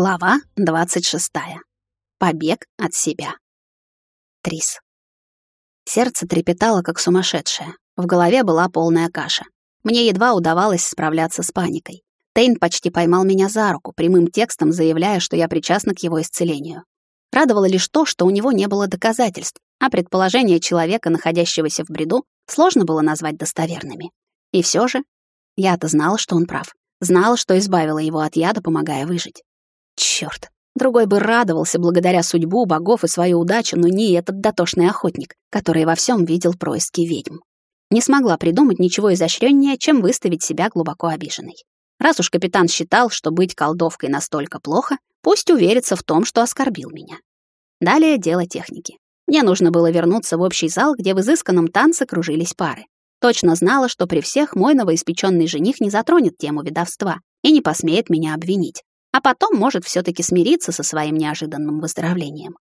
Глава 26. Побег от себя. Трис. Сердце трепетало, как сумасшедшее. В голове была полная каша. Мне едва удавалось справляться с паникой. Тейн почти поймал меня за руку, прямым текстом заявляя, что я причастна к его исцелению. Радовало лишь то, что у него не было доказательств, а предположения человека, находящегося в бреду, сложно было назвать достоверными. И все же я-то знала, что он прав. Знала, что избавила его от яда, помогая выжить. Чёрт. Другой бы радовался благодаря судьбу, богов и свою удачу, но не этот дотошный охотник, который во всем видел происки ведьм. Не смогла придумать ничего изощреннее, чем выставить себя глубоко обиженной. Раз уж капитан считал, что быть колдовкой настолько плохо, пусть уверится в том, что оскорбил меня. Далее дело техники. Мне нужно было вернуться в общий зал, где в изысканном танце кружились пары. Точно знала, что при всех мой новоиспеченный жених не затронет тему ведовства и не посмеет меня обвинить а потом может все таки смириться со своим неожиданным выздоровлением.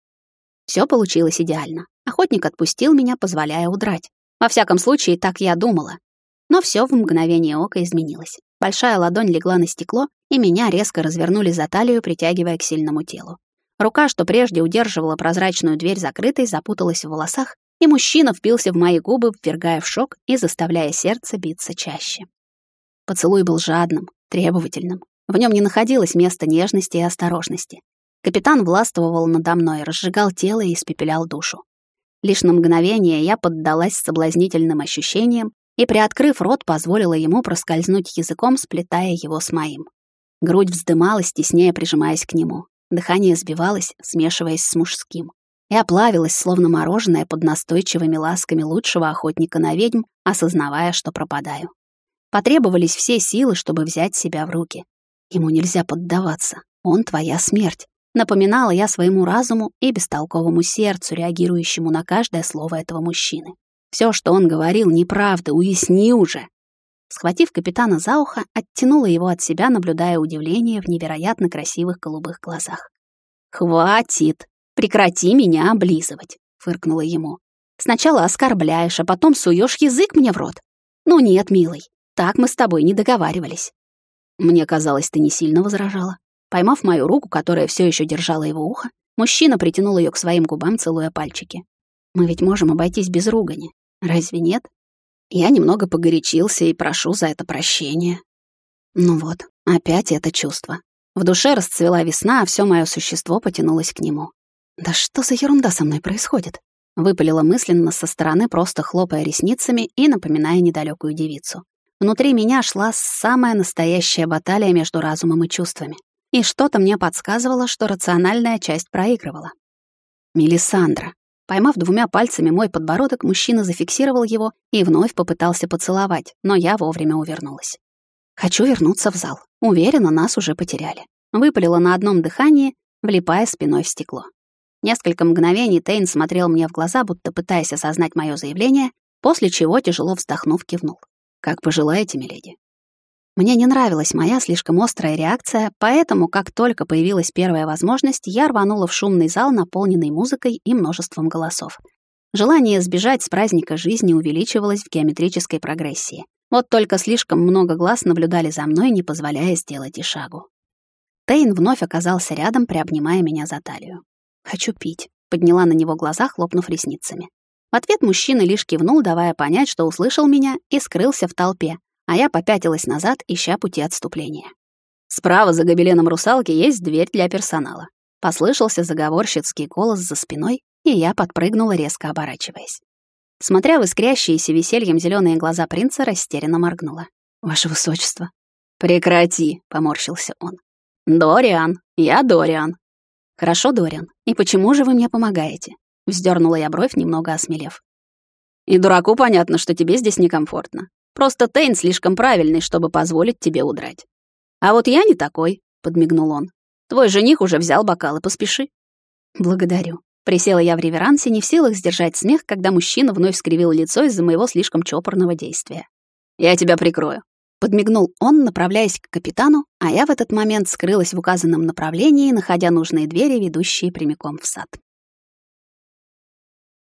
Все получилось идеально. Охотник отпустил меня, позволяя удрать. Во всяком случае, так я думала. Но все в мгновение ока изменилось. Большая ладонь легла на стекло, и меня резко развернули за талию, притягивая к сильному телу. Рука, что прежде удерживала прозрачную дверь закрытой, запуталась в волосах, и мужчина впился в мои губы, ввергая в шок и заставляя сердце биться чаще. Поцелуй был жадным, требовательным, в нем не находилось места нежности и осторожности. Капитан властвовал надо мной, разжигал тело и испепелял душу. Лишь на мгновение я поддалась соблазнительным ощущениям и, приоткрыв рот, позволила ему проскользнуть языком, сплетая его с моим. Грудь вздымалась, теснее прижимаясь к нему. Дыхание сбивалось, смешиваясь с мужским. И оплавилась, словно мороженое под настойчивыми ласками лучшего охотника на ведьм, осознавая, что пропадаю. Потребовались все силы, чтобы взять себя в руки. Ему нельзя поддаваться. Он твоя смерть. Напоминала я своему разуму и бестолковому сердцу, реагирующему на каждое слово этого мужчины. Все, что он говорил, неправда, уясни уже. Схватив капитана за ухо, оттянула его от себя, наблюдая удивление в невероятно красивых голубых глазах. «Хватит! Прекрати меня облизывать!» — фыркнула ему. «Сначала оскорбляешь, а потом суешь язык мне в рот. Ну нет, милый, так мы с тобой не договаривались. Мне казалось, ты не сильно возражала. Поймав мою руку, которая все еще держала его ухо, мужчина притянул ее к своим губам, целуя пальчики. Мы ведь можем обойтись без ругани. Разве нет? Я немного погорячился и прошу за это прощения. Ну вот, опять это чувство. В душе расцвела весна, а все мое существо потянулось к нему. Да что за ерунда со мной происходит? Выпалила мысленно со стороны, просто хлопая ресницами и напоминая недалекую девицу. Внутри меня шла самая настоящая баталия между разумом и чувствами. И что-то мне подсказывало, что рациональная часть проигрывала. Мелисандра. Поймав двумя пальцами мой подбородок, мужчина зафиксировал его и вновь попытался поцеловать, но я вовремя увернулась. Хочу вернуться в зал. Уверена, нас уже потеряли. Выпалила на одном дыхании, влипая спиной в стекло. Несколько мгновений Тейн смотрел мне в глаза, будто пытаясь осознать мое заявление, после чего, тяжело вздохнув, кивнул. Как пожелаете, миледи. Мне не нравилась моя слишком острая реакция, поэтому, как только появилась первая возможность, я рванула в шумный зал, наполненный музыкой и множеством голосов. Желание сбежать с праздника жизни увеличивалось в геометрической прогрессии. Вот только слишком много глаз наблюдали за мной, не позволяя сделать и шагу. Тейн вновь оказался рядом, приобнимая меня за талию. «Хочу пить», — подняла на него глаза, хлопнув ресницами. В ответ мужчина лишь кивнул, давая понять, что услышал меня, и скрылся в толпе, а я попятилась назад, ища пути отступления. Справа за гобеленом русалки есть дверь для персонала. Послышался заговорщицкий голос за спиной, и я подпрыгнула, резко оборачиваясь. Смотря в искрящиеся весельем зеленые глаза принца, растерянно моргнула. «Ваше высочество». «Прекрати», — поморщился он. «Дориан, я Дориан». «Хорошо, Дориан. И почему же вы мне помогаете? Вздернула я бровь, немного осмелев. И дураку понятно, что тебе здесь некомфортно. Просто Тейн слишком правильный, чтобы позволить тебе удрать. А вот я не такой, подмигнул он. Твой жених уже взял бокал и поспеши. Благодарю. Присела я в реверансе, не в силах сдержать смех, когда мужчина вновь скривил лицо из-за моего слишком чопорного действия. «Я тебя прикрою», — подмигнул он, направляясь к капитану, а я в этот момент скрылась в указанном направлении, находя нужные двери, ведущие прямиком в сад.